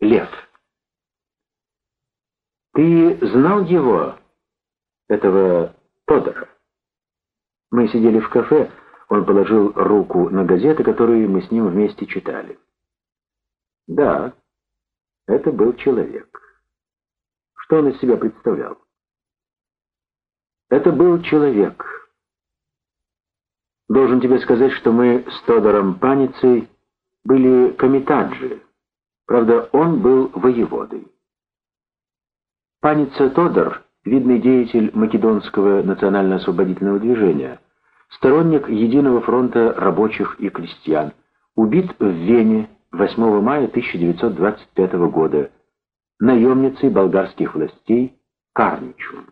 Лев. Ты знал его, этого Тодора? Мы сидели в кафе, он положил руку на газеты, которые мы с ним вместе читали. Да, это был человек. Что он из себя представлял? Это был человек. Должен тебе сказать, что мы с Тодором Паницей были комитаджи. Правда, он был воеводой. Паница Тодор, видный деятель македонского национально-освободительного движения, сторонник Единого фронта рабочих и крестьян, убит в Вене 8 мая 1925 года наемницей болгарских властей Карничу.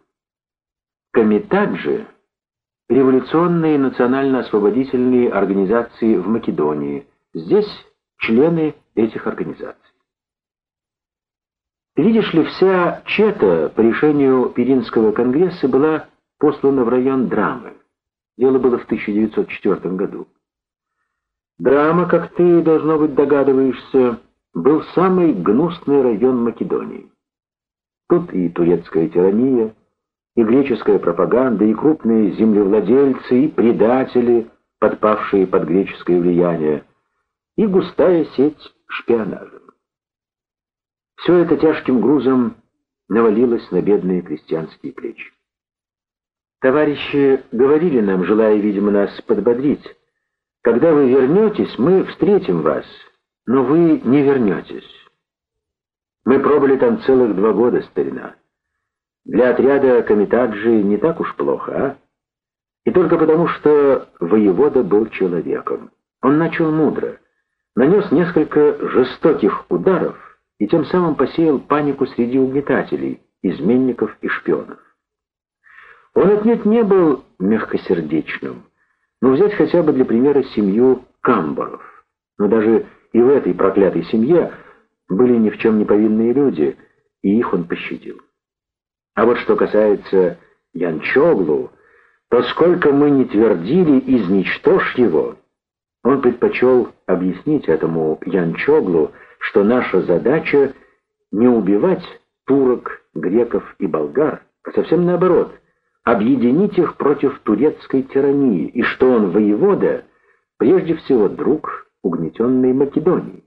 Комитаджи – революционные национально-освободительные организации в Македонии. Здесь члены этих организаций. Видишь ли, вся чета по решению Пиринского конгресса была послана в район Драмы. Дело было в 1904 году. Драма, как ты, должно быть, догадываешься, был самый гнусный район Македонии. Тут и турецкая тирания, и греческая пропаганда, и крупные землевладельцы, и предатели, подпавшие под греческое влияние, и густая сеть шпионажа. Все это тяжким грузом навалилось на бедные крестьянские плечи. Товарищи говорили нам, желая, видимо, нас подбодрить, «Когда вы вернетесь, мы встретим вас, но вы не вернетесь». Мы пробыли там целых два года, старина. Для отряда Камитаджи не так уж плохо, а? И только потому, что воевода был человеком. Он начал мудро, нанес несколько жестоких ударов и тем самым посеял панику среди угнетателей, изменников и шпионов. Он отнюдь не был мягкосердечным, но взять хотя бы для примера семью Камборов. Но даже и в этой проклятой семье были ни в чем не повинные люди, и их он пощадил. А вот что касается Янчоглу, то сколько мы не твердили «изничтожь его», он предпочел объяснить этому Янчоглу, что наша задача не убивать турок, греков и болгар, а совсем наоборот, объединить их против турецкой тирании, и что он воевода, прежде всего друг угнетенной Македонии.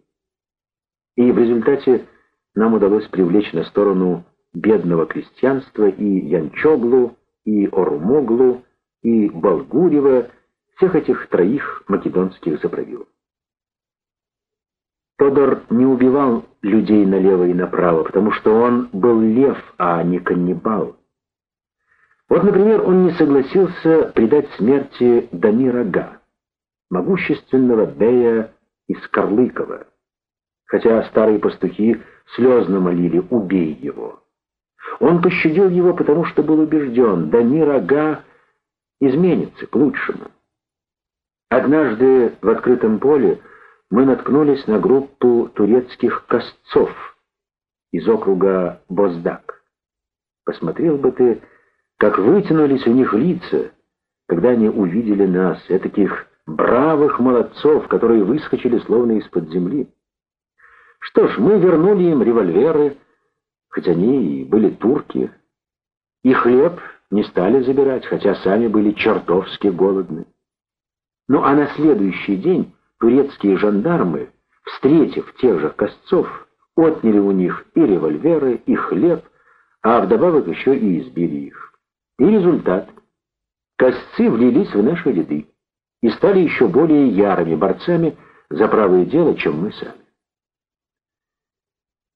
И в результате нам удалось привлечь на сторону бедного крестьянства и Янчоглу, и Орумоглу, и Болгурева, всех этих троих македонских заправил. Тодор не убивал людей налево и направо, потому что он был лев, а не каннибал. Вот, например, он не согласился предать смерти Дамира Га, могущественного Бея из Карлыкова, хотя старые пастухи слезно молили «убей его». Он пощадил его, потому что был убежден, Дамир Ага изменится к лучшему. Однажды в открытом поле мы наткнулись на группу турецких косцов из округа Боздак. Посмотрел бы ты, как вытянулись у них лица, когда они увидели нас, таких бравых молодцов, которые выскочили словно из-под земли. Что ж, мы вернули им револьверы, хоть они и были турки, и хлеб не стали забирать, хотя сами были чертовски голодны. Ну а на следующий день турецкие жандармы, встретив тех же косцов, отняли у них и револьверы, и хлеб, а вдобавок еще и избили их. И результат. Косцы влились в наши ряды и стали еще более ярыми борцами за правое дело, чем мы сами.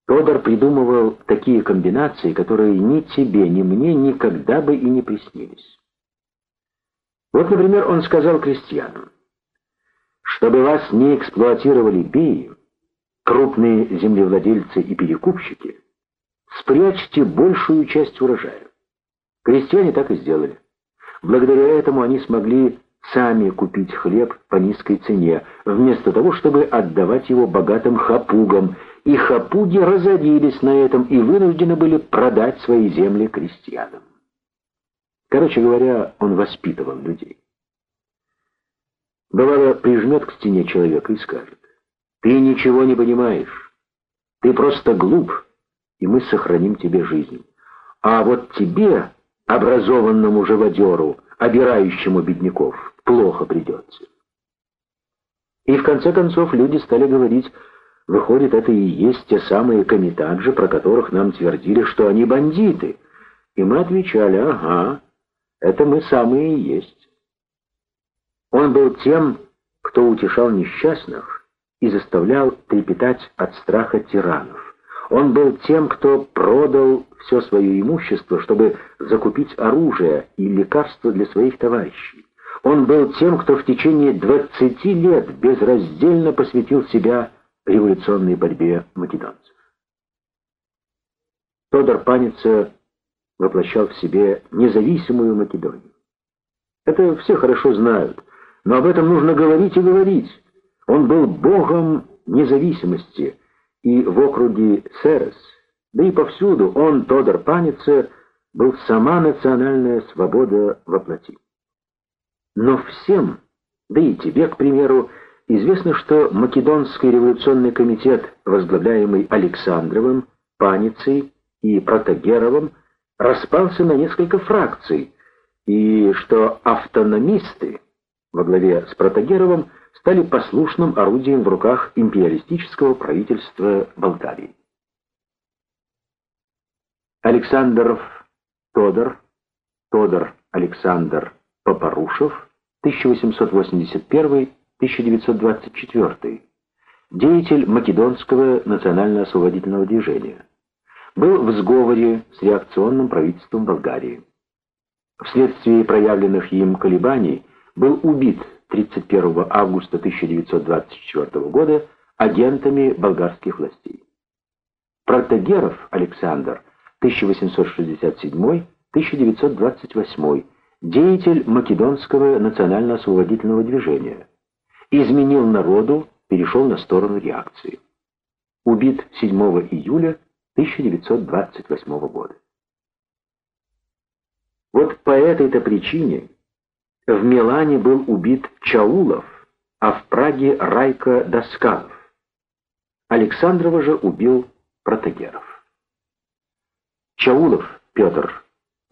Тодор придумывал такие комбинации, которые ни тебе, ни мне никогда бы и не приснились. Вот, например, он сказал крестьянам, чтобы вас не эксплуатировали беи, крупные землевладельцы и перекупщики, спрячьте большую часть урожая. Крестьяне так и сделали. Благодаря этому они смогли сами купить хлеб по низкой цене, вместо того, чтобы отдавать его богатым хапугам, и хапуги разорились на этом и вынуждены были продать свои земли крестьянам. Короче говоря, он воспитывал людей. Бывало, прижмет к стене человека и скажет, «Ты ничего не понимаешь. Ты просто глуп, и мы сохраним тебе жизнь. А вот тебе, образованному живодеру, обирающему бедняков, плохо придется. И в конце концов люди стали говорить, выходит, это и есть те самые комитаджи, про которых нам твердили, что они бандиты. И мы отвечали, ага, это мы самые и есть. Он был тем, кто утешал несчастных и заставлял трепетать от страха тиранов. Он был тем, кто продал все свое имущество, чтобы закупить оружие и лекарства для своих товарищей. Он был тем, кто в течение 20 лет безраздельно посвятил себя революционной борьбе македонцев. Тодор Паница воплощал в себе независимую Македонию. Это все хорошо знают, но об этом нужно говорить и говорить. Он был богом независимости, и в округе Серес, да и повсюду он, Тодор Паница, был сама национальная свобода воплоти. Но всем, да и тебе, к примеру, известно, что Македонский революционный комитет, возглавляемый Александровым, Паницей и Протагеровым, распался на несколько фракций, и что автономисты во главе с Протагеровым стали послушным орудием в руках империалистического правительства Болгарии. Александров Тодор, Тодор Александр Попорушев, 1881-1924, деятель Македонского национально-освободительного движения был в сговоре с реакционным правительством Болгарии. Вследствие проявленных им колебаний был убит 31 августа 1924 года агентами болгарских властей. Протагеров Александр 1867-1928, деятель Македонского национально-освободительного движения, изменил народу, перешел на сторону реакции. Убит 7 июля 1928 года. Вот по этой-то причине в Милане был убит Чаулов, а в Праге Райка Доскалов. Александрова же убил Протагеров. Чаулов Петр,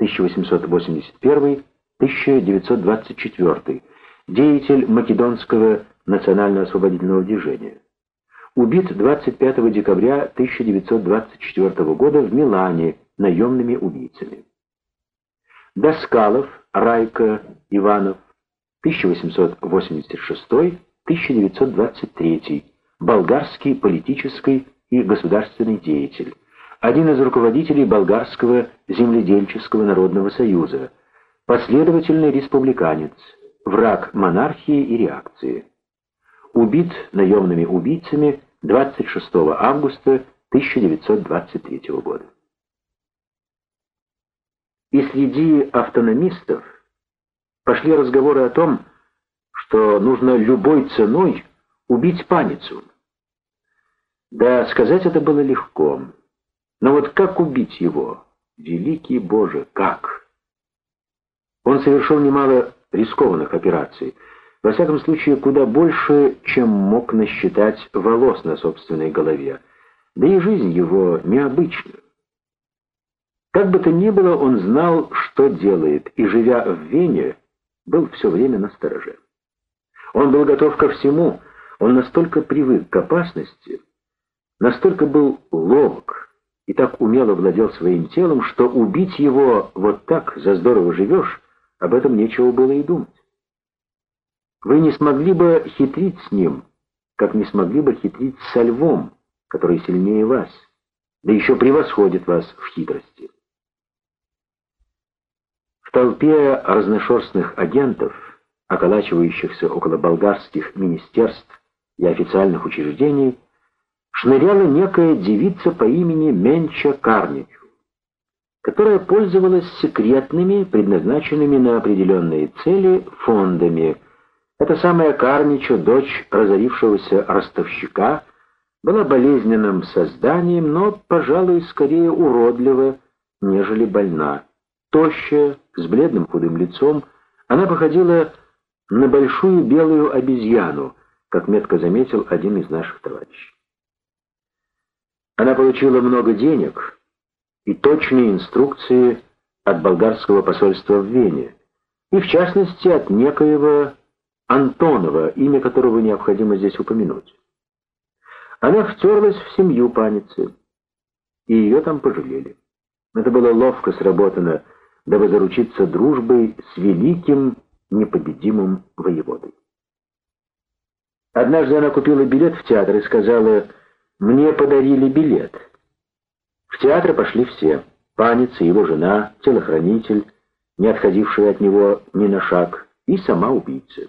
1881-1924, деятель Македонского национально-освободительного движения убит 25 декабря 1924 года в Милане наемными убийцами. Доскалов Райка Иванов, 1886-1923, болгарский политический и государственный деятель, один из руководителей Болгарского земледельческого народного союза, последовательный республиканец, враг монархии и реакции. Убит наемными убийцами 26 августа 1923 года. И среди автономистов пошли разговоры о том, что нужно любой ценой убить паницу. Да, сказать это было легко. Но вот как убить его? Великий Боже, как? Он совершил немало рискованных операций – во всяком случае, куда больше, чем мог насчитать волос на собственной голове. Да и жизнь его необычна. Как бы то ни было, он знал, что делает, и, живя в Вене, был все время на стороже. Он был готов ко всему, он настолько привык к опасности, настолько был ловок и так умело владел своим телом, что убить его вот так, за здорово живешь, об этом нечего было и думать. Вы не смогли бы хитрить с ним, как не смогли бы хитрить со львом, который сильнее вас, да еще превосходит вас в хитрости. Толпе разношерстных агентов, околачивающихся около болгарских министерств и официальных учреждений, шныряла некая девица по имени Менча Карничу, которая пользовалась секретными, предназначенными на определенные цели, фондами, эта самая Карничу, дочь разорившегося ростовщика, была болезненным созданием, но, пожалуй, скорее уродлива, нежели больна. Тощая, с бледным худым лицом, она походила на большую белую обезьяну, как метко заметил один из наших товарищей. Она получила много денег и точные инструкции от болгарского посольства в Вене, и в частности от некоего Антонова, имя которого необходимо здесь упомянуть. Она втерлась в семью паницы, и ее там пожалели. Это было ловко сработано, дабы заручиться дружбой с великим непобедимым воеводой. Однажды она купила билет в театр и сказала «Мне подарили билет». В театр пошли все. Паница, его жена, телохранитель, не отходивший от него ни на шаг, и сама убийца.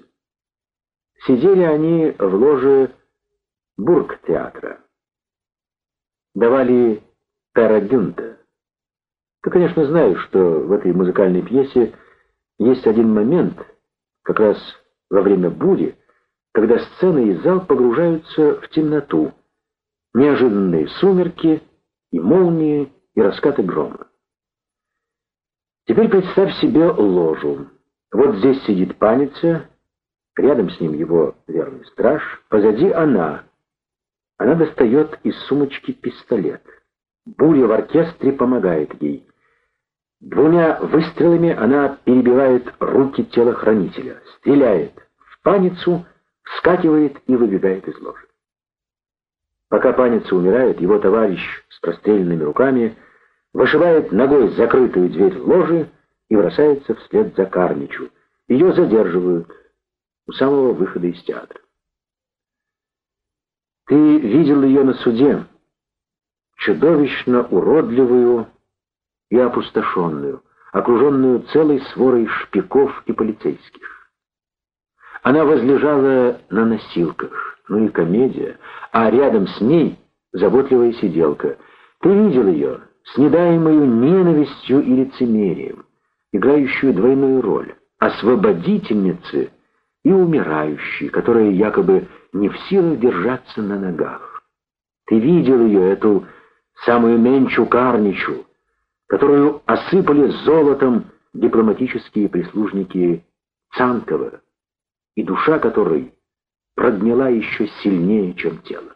Сидели они в ложе бургтеатра. Давали Парадюнта. Ты, конечно, знаешь, что в этой музыкальной пьесе есть один момент, как раз во время бури, когда сцена и зал погружаются в темноту, неожиданные сумерки и молнии и раскаты грома. Теперь представь себе ложу. Вот здесь сидит паница, рядом с ним его верный страж, позади она. Она достает из сумочки пистолет. Буря в оркестре помогает ей. Двумя выстрелами она перебивает руки телохранителя, стреляет в паницу, вскакивает и выбегает из ложи. Пока паница умирает, его товарищ с простреленными руками вышивает ногой закрытую дверь ложи и бросается вслед за Карничу. Ее задерживают у самого выхода из театра. Ты видел ее на суде, чудовищно уродливую и опустошенную, окруженную целой сворой шпиков и полицейских. Она возлежала на носилках, ну и комедия, а рядом с ней заботливая сиделка. Ты видел ее, с недаемою ненавистью и лицемерием, играющую двойную роль, освободительницы и умирающей, которая якобы не в силах держаться на ногах. Ты видел ее, эту самую Менчу Карничу, которую осыпали золотом дипломатические прислужники Цанкова, и душа которой прогнила еще сильнее, чем тело.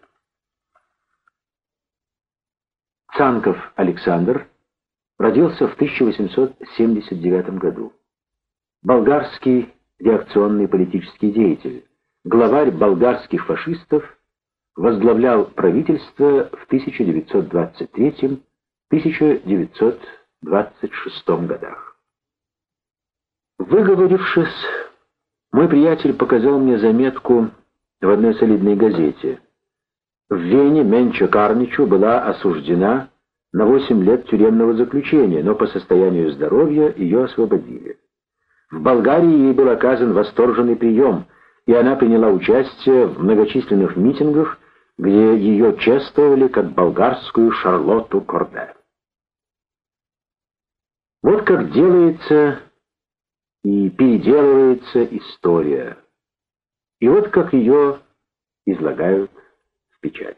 Цанков Александр родился в 1879 году. Болгарский реакционный политический деятель, главарь болгарских фашистов, возглавлял правительство в 1923-1926 годах. Выговорившись, мой приятель показал мне заметку в одной солидной газете – в Вене Менча Карничу была осуждена на 8 лет тюремного заключения, но по состоянию здоровья ее освободили. В Болгарии ей был оказан восторженный прием, и она приняла участие в многочисленных митингах, где ее чествовали как болгарскую Шарлотту Корде. Вот как делается и переделывается история. И вот как ее излагают печать.